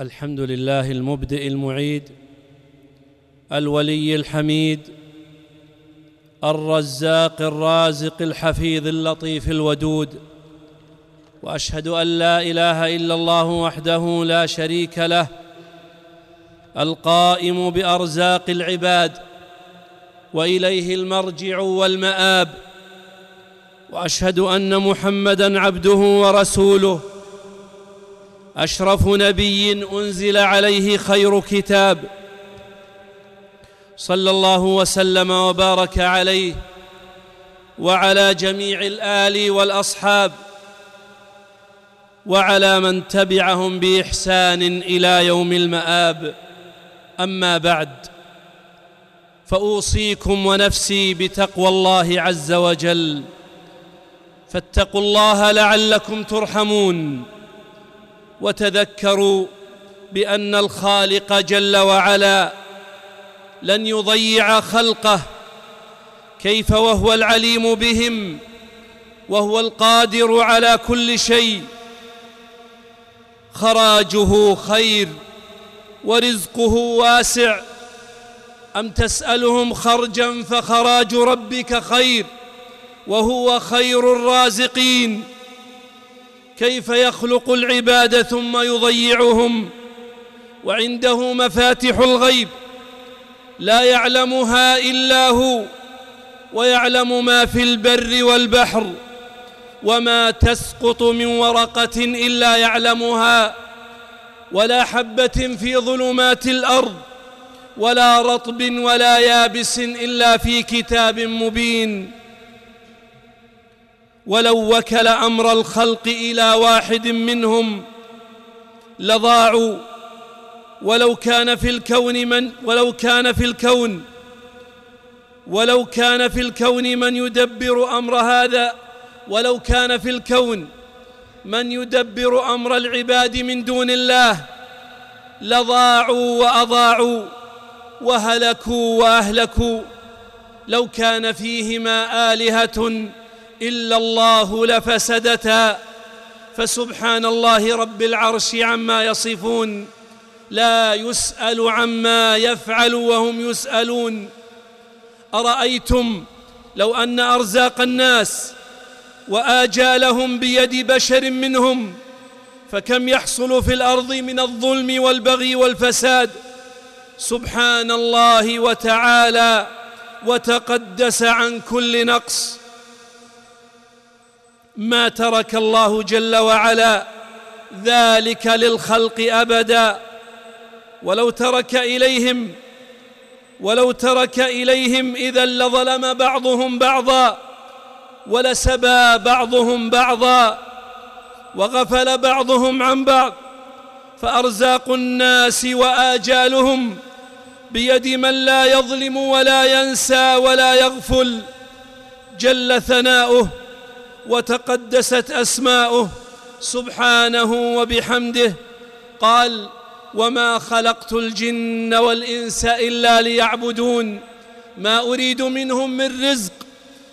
الحمد لله المبدئ المعيد الولي الحميد الرزاق الرازق الحفيظ اللطيف الودود وأشهد أن لا إله إلا الله وحده لا شريك له القائم بأرزاق العباد وإليه المرجع والمآب وأشهد أن محمدا عبده ورسوله أشرف نبي أنزل عليه خير كتاب. صلى الله وسلم وبارك عليه وعلى جميع الآل والأصحاب وعلى من تبعهم بإحسان إلى يوم المآب. أما بعد فأوصيكم ونفسي بتقوى الله عز وجل. فاتقوا الله لعلكم ترحمون. وتذكروا بأن الخالق جل وعلا لن يضيع خلقه كيف وهو العليم بهم وهو القادر على كل شيء. خراجه خير ورزقه واسع. أم تسألهم خرجا فخراج ربك خير وهو خير الرازقين؟ كيف يخلق العباد ثم يضيعهم؟ وعنده مفاتح الغيب لا يعلمها إلا هو ويعلم ما في البر والبحر وما تسقط من ورقة إلا يعلمها ولا حبة في ظلمات الأرض ولا رطب ولا يابس إلا في كتاب مبين. ولو وكل أمر الخلق إلى واحد منهم لضاعوا. ولو كان في الكون من ولو كان في الكون ولو كان في الكون من يدبر أمر هذا ولو كان في الكون من يدبر أمر العباد من دون الله لضاعوا وأضاعوا وهلكوا وأهلكوا. لو كان فيهما آلهة إلا الله لفسدتا. فسبحان الله رب العرش عما يصفون لا يسأل عما يفعل وهم يسألون. أرأيتم لو أن أرزاق الناس وآجالهم بيد بشر منهم فكم يحصل في الأرض من الظلم والبغي والفساد. سبحان الله وتعالى وتقدس عن كل نقص. ما ترك الله جل وعلا ذلك للخلق أبدا. ولو ترك إليهم ولو ترك إليهم إذا لظلم بعضهم بعضا ولسبى بعضهم بعضا وغفل بعضهم عن بعض فأرزاق الناس وآجالهم بيد من لا يظلم ولا ينسى ولا يغفل. جل ثناؤه وتقدست أسماؤه سبحانه وبحمده. قال وما خلقت الجن والإنس إلا ليعبدون. ما أريد منهم من رزق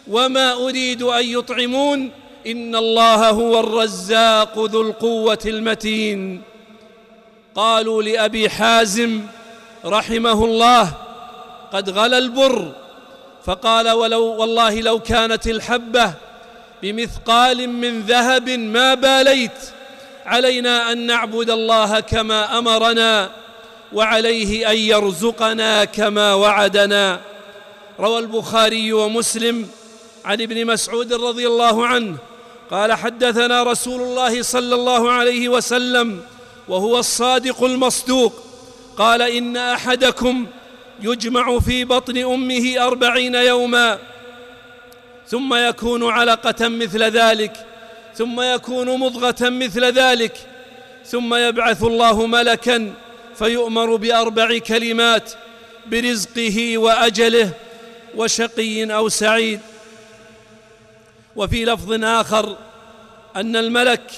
وما أريد أن يطعمون. إن الله هو الرزاق ذو القوة المتين. قالوا لأبي حازم رحمه الله قد غلى البر. فقال ولو والله لو كانت الحبة بمثقال من ذهب ما باليت. علينا أن نعبد الله كما أمرنا وعليه أن يرزقنا كما وعدنا. روى البخاري ومسلم عن ابن مسعود رضي الله عنه قال حدثنا رسول الله صلى الله عليه وسلم وهو الصادق المصدوق. قال إن أحدكم يجمع في بطن أمه أربعين يوما ثم يكون علقة مثل ذلك ثم يكون مضغة مثل ذلك ثم يبعث الله ملكا فيؤمر بأربع كلمات برزقه وأجله وشقي أو سعيد. وفي لفظ آخر أن الملك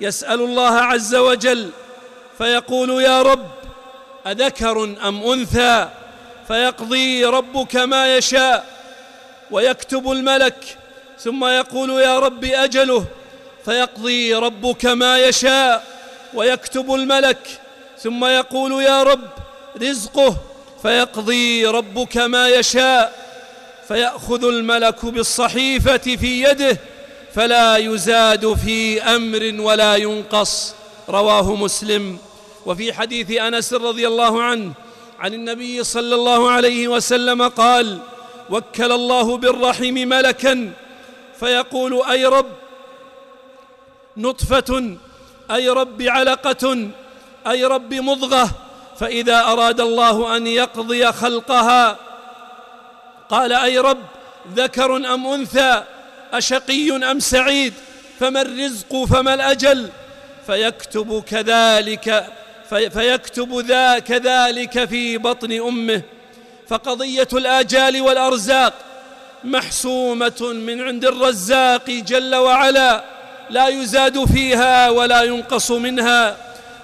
يسأل الله عز وجل فيقول يا رب أذكر أم أنثى؟ فيقضي ربك ما يشاء. ويكتب الملك ثم يقول يا رب أجله فيقضي ربك ما يشاء ويكتب الملك ثم يقول يا رب رزقه فيقضي ربك ما يشاء فيأخذ الملك بالصحيفة في يده فلا يزاد في أمر ولا ينقص رواه مسلم. وفي حديث أنس رضي الله عنه عن النبي صلى الله عليه وسلم قال وكل الله بالرحم ملكا. فيقول أي رب؟ نطفة. أي رب علقة؟ أي رب مضغة؟ فإذا أراد الله أن يقضي خلقها قال أي رب؟ ذكر أم أنثى؟ أشقي أم سعيد؟ فما الرزق؟ فما الأجل؟ فيكتب كذلك فيكتب ذا كذلك في بطن أمه. فقضية الآجال والأرزاق محسومة من عند الرزاق جل وعلا. لا يزاد فيها ولا ينقص منها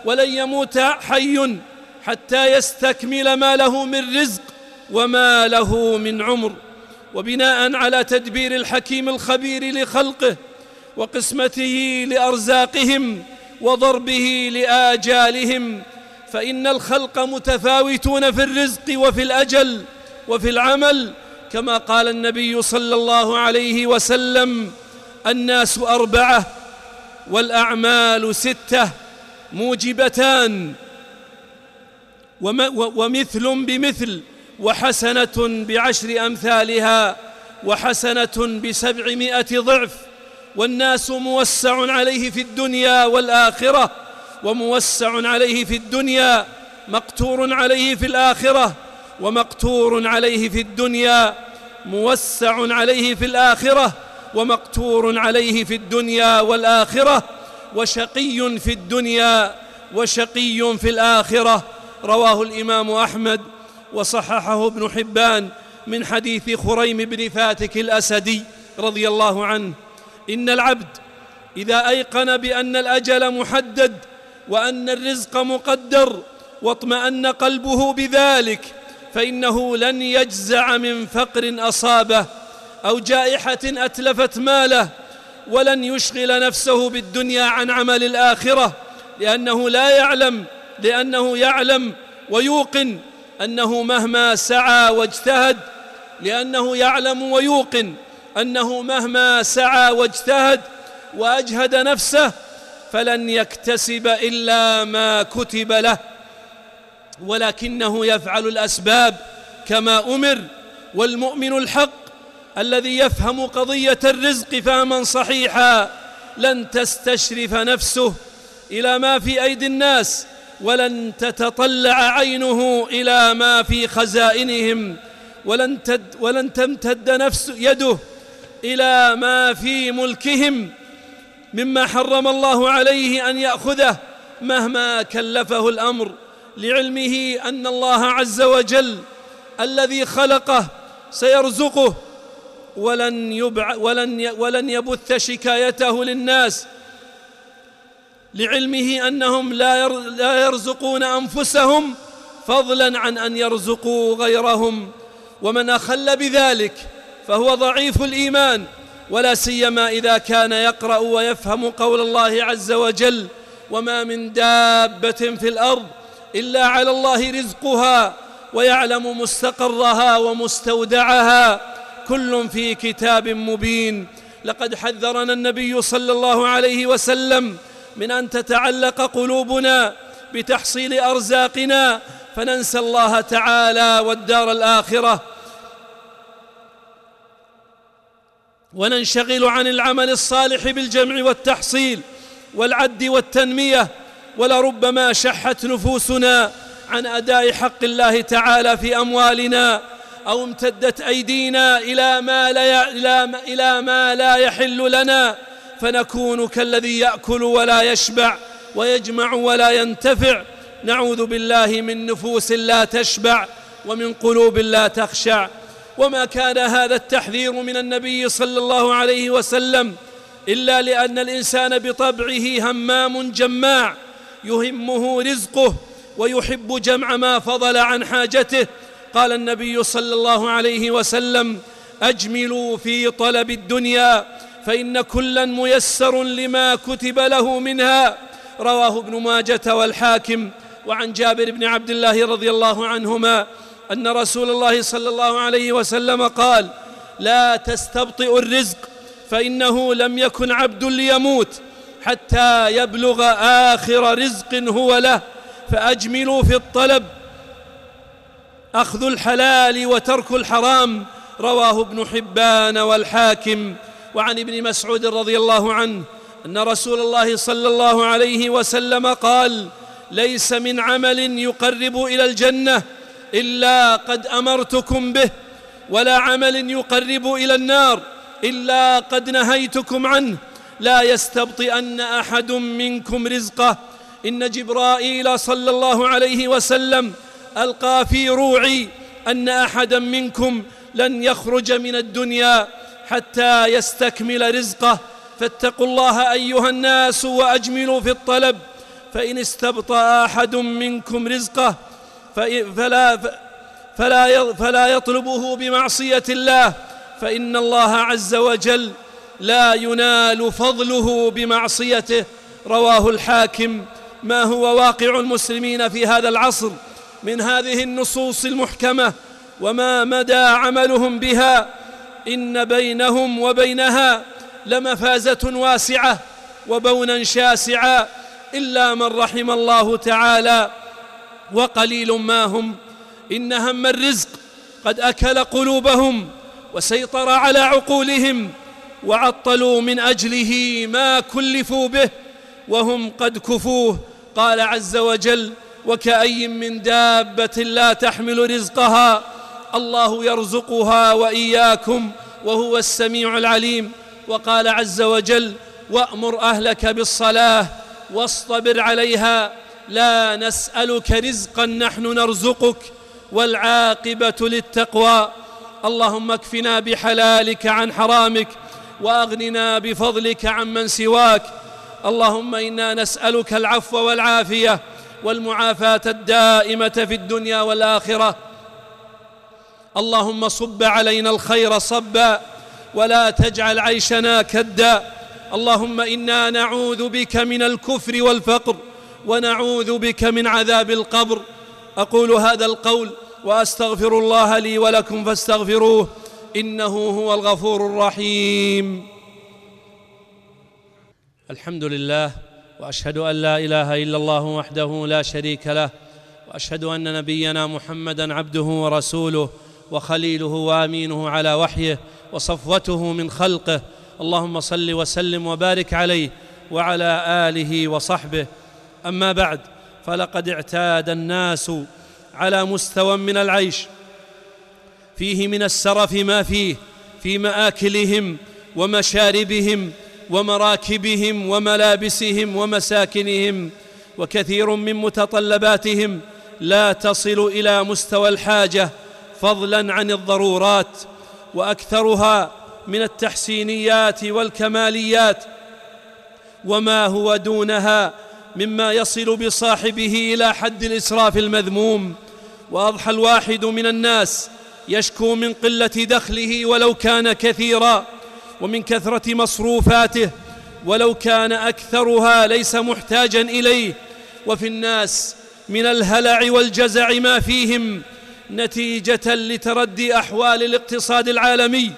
ولن يموت حي حتى يستكمل ما له من رزق وما له من عمر. وبناء على تدبير الحكيم الخبير لخلقه وقسمته لأرزاقهم وضربه لآجالهم فإن الخلق متفاوتون في الرزق وفي الأجل وفي العمل كما قال النبي صلى الله عليه وسلم الناس أربعة والأعمال ستة موجبتان ومثل بمثل وحسنة بعشر أمثالها وحسنة بسبعمائة ضعف والناس موسع عليه في الدنيا والآخرة. وموسع عليه في الدنيا مقتور عليه في الآخرة ومقتور عليه في الدنيا موسع عليه في الآخرة ومقتور عليه في الدنيا والآخرة وشقي في الدنيا وشقي في الآخرة. رواه الإمام أحمد وصححه ابن حبان من حديث خريم بن فاتك الأسدي رضي الله عنه. إن العبد إذا أيقن بأن الأجل محدد وأن الرزق مقدر واطمأن قلبه بذلك فإنه لن يجزع من فقر أصابه أو جائحة أتلفت ماله ولن يشغل نفسه بالدنيا عن عمل الآخرة لأنه لا يعلم لأنه يعلم ويوقن أنه مهما سعى واجتهد لأنه يعلم ويوقن أنه مهما سعى واجتهد وأجهد نفسه فلن يكتسب إلا ما كتب له ولكنه يفعل الأسباب كما أمر والمؤمن الحق الذي يفهم قضية الرزق فهما صحيحا لن تستشرف نفسه إلى ما في أيدي الناس ولن تتطلع عينه إلى ما في خزائنهم ولن, تد ولن تمتد نفس يده إلى ما في ملكهم. مما حرم الله عليه أن يأخذه مهما كلفه الأمر لعلمه أن الله عز وجل الذي خلقه سيرزقه ولن, يبع ولن, ولن يبث شكايته للناس لعلمه أنهم لا يرزقون أنفسهم فضلا عن أن يرزقوا غيرهم. ومن أخل بذلك فهو ضعيف الإيمان. ولا سيما إذا كان يقرأ ويفهم قول الله عز وجل وما من دابة في الأرض إلا على الله رزقها ويعلم مستقرها ومستودعها كل في كتاب مبين. لقد حذرنا النبي صلى الله عليه وسلم من أن تتعلق قلوبنا بتحصيل أرزاقنا فننسى الله تعالى والدار الآخرة. وننشغل عن العمل الصالح بالجمع والتحصيل والعد والتنمية ولربما شحت نفوسنا عن أداء حق الله تعالى في أموالنا أو امتدت أيدينا إلى ما لا إلى ما لا يحل لنا فنكون كالذي يأكل ولا يشبع ويجمع ولا ينتفع. نعوذ بالله من نفوس لا تشبع ومن قلوب لا تخشع. وما كان هذا التحذير من النبي صلى الله عليه وسلم إلا لأن الإنسان بطبعه همام جماع يهمه رزقه ويحب جمع ما فضل عن حاجته. قال النبي صلى الله عليه وسلم أجملوا في طلب الدنيا فإن كلا ميسر لما كتب له منها. رواه ابن ماجة والحاكم. وعن جابر بن عبد الله رضي الله عنهما أن رسول الله صلى الله عليه وسلم قال لا تستبطئوا الرزق فإنه لم يكن عبد ليموت حتى يبلغ آخر رزق هو له فأجملوا في الطلب أخذ الحلال وترك الحرام رواه ابن حبان والحاكم وعن ابن مسعود رضي الله عنه أن رسول الله صلى الله عليه وسلم قال ليس من عمل يقرب إلى الجنة إلا قد أمرتكم به ولا عمل يقرب إلى النار إلا قد نهيتكم عنه. لا يستبطئن أحد منكم رزقه. إن جبرائيل صلى الله عليه وسلم ألقى في روعي أن أحدا منكم لن يخرج من الدنيا حتى يستكمل رزقه. فاتقوا الله أيها الناس وأجملوا في الطلب فإن استبطأ أحد منكم رزقه فلا فلا فلا يطلبه بمعصية الله. فإن الله عز وجل لا ينال فضله بمعصيته. رواه الحاكم. ما هو واقع المسلمين في هذا العصر؟ من هذه النصوص المحكمة. وما مدى عملهم بها؟ إن بينهم وبينها لمفازة واسعة وبونا شاسعا إلا من رحم الله تعالى. وقليل ما هم. إن هم الرزق قد أكل قلوبهم وسيطر على عقولهم وعطلوا من أجله ما كلفوا به وهم قد كفوه. قال عز وجل وكأي من دابة لا تحمل رزقها الله يرزقها وإياكم وهو السميع العليم. وقال عز وجل وأمر أهلك بالصلاة واصطبر عليها لا نسألك رزقا نحن نرزقك والعاقبة للتقوى. اللهم اكفنا بحلالك عن حرامك وأغننا بفضلك عمن سواك. اللهم إنا نسألك العفو والعافية والمعافاة الدائمة في الدنيا والآخرة. اللهم صب علينا الخير صبا ولا تجعل عيشنا كدا. اللهم إنا نعوذ بك من الكفر والفقر. ونعوذ بك من عذاب القبر. أقول هذا القول وأستغفر الله لي ولكم فاستغفروه إنه هو الغفور الرحيم. الحمد لله وأشهد أن لا إله إلا الله وحده لا شريك له وأشهد أن نبينا محمدا عبده ورسوله وخليله وأمينه على وحيه وصفوته من خلقه. اللهم صل وسلم وبارك عليه وعلى آله وصحبه أما بعد فلقد اعتاد الناس على مستوى من العيش. فيه من السرف ما فيه في مآكلهم ومشاربهم ومراكبهم وملابسهم ومساكنهم وكثير من متطلباتهم لا تصل إلى مستوى الحاجة فضلا عن الضرورات وأكثرها من التحسينيات والكماليات. وما هو دونها مما يصل بصاحبه إلى حد الإسراف المذموم وأضحى الواحد من الناس يشكو من قلة دخله ولو كان كثيرا ومن كثرة مصروفاته ولو كان أكثرها ليس محتاجا إليه. وفي الناس من الهلع والجزع ما فيهم نتيجة لتردي أحوال الاقتصاد العالمي.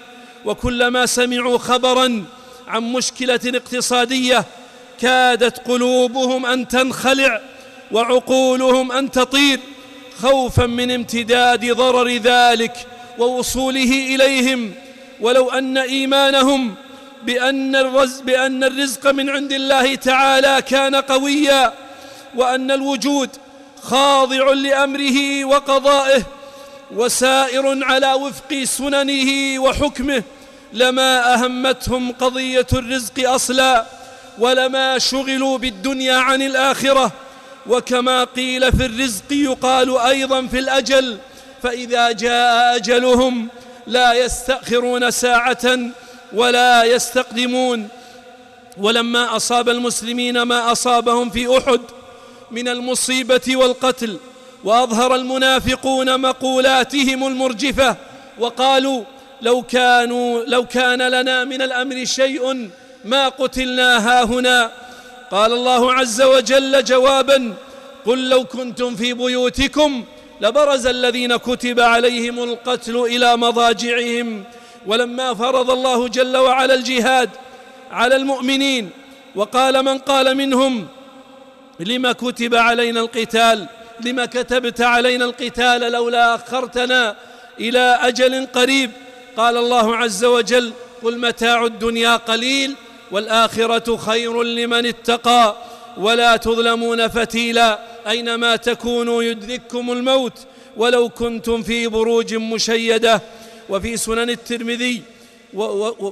وكلما سمعوا خبرا عن مشكلة اقتصادية كادت قلوبهم أن تنخلع وعقولهم أن تطير خوفا من امتداد ضرر ذلك ووصوله إليهم. ولو أن إيمانهم بأن الرزق, بأن الرزق من عند الله تعالى كان قويا وأن الوجود خاضع لأمره وقضائه وسائر على وفق سننه وحكمه لما أهمتهم قضية الرزق أصلا. ولما شغلوا بالدنيا عن الآخرة وكما قيل في الرزق يقال أيضا في الأجل فإذا جاء أجلهم لا يستأخرون ساعة ولا يستقدمون. ولما أصاب المسلمين ما أصابهم في أحد من المصيبة والقتل وأظهر المنافقون مقولاتهم المرجفة وقالوا لو كانوا لو كان لنا من الأمر شيء ما قتلنا هاهنا. قال الله عز وجل جوابا قل لو كنتم في بيوتكم لبرز الذين كتب عليهم القتل إلى مضاجعهم. ولما فرض الله جل وعلا الجهاد على المؤمنين وقال من قال منهم لما كتب علينا القتال لما كتبت علينا القتال لولا أخرتنا إلى أجل قريب. قال الله عز وجل قل متاع الدنيا قليل والآخرة خير لمن اتقى ولا تظلمون فتيلا أينما تكونوا يدرككم الموت ولو كنتم في بروج مشيدة وفي سنن الترمذي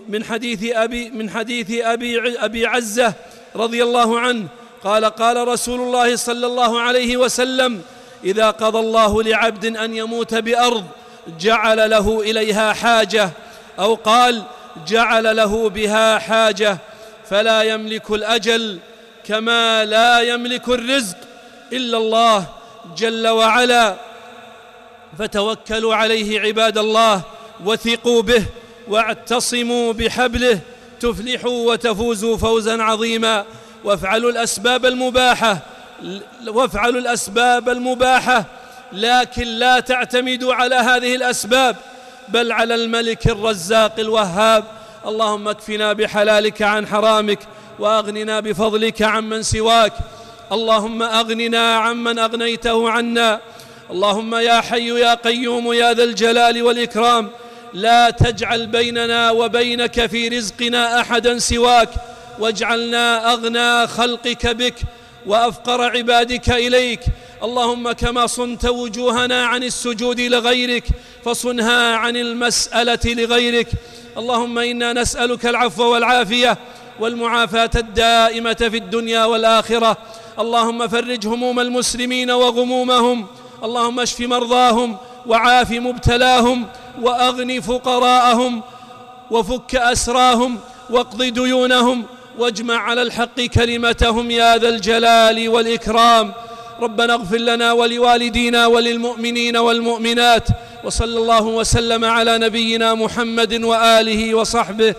من حديث أبي من حديث أبي أبي عزة رضي الله عنه قال قال رسول الله صلى الله عليه وسلم إذا قضى الله لعبد أن يموت بأرض جعل له إليها حاجة أو قال جعل له بها حاجة فلا يملك الأجل كما لا يملك الرزق إلا الله جل وعلا. فتوكلوا عليه عباد الله وثقوا به واعتصموا بحبله تفلحوا وتفوزوا فوزا عظيما. وافعلوا الأسباب المباحة وافعلوا الأسباب المباحة لكن لا تعتمدوا على هذه الأسباب بل على الملك الرزاق الوهاب اللهم اكفنا بحلالك عن حرامك وأغننا بفضلك عمن سواك. اللهم أغننا عمن أغنيته عنا. اللهم يا حي يا قيوم يا ذا الجلال والإكرام لا تجعل بيننا وبينك في رزقنا أحدا سواك. واجعلنا أغنى خلقك بك وأفقر عبادك إليك. اللهم كما صنت وجوهنا عن السجود لغيرك فصنها عن المسألة لغيرك. اللهم إنا نسألك العفو والعافية والمعافاة الدائمة في الدنيا والآخرة. اللهم فرج هموم المسلمين وغمومهم. اللهم اشف مرضاهم وعاف مبتلاهم وأغن فقراءهم وفك أسراهم واقض ديونهم واجمع على الحق كلمتهم يا ذا الجلال والإكرام. ربنا اغفر لنا ولوالدينا وللمؤمنين والمؤمنات وصلى الله وسلم على نبينا محمد وآله وصحبه.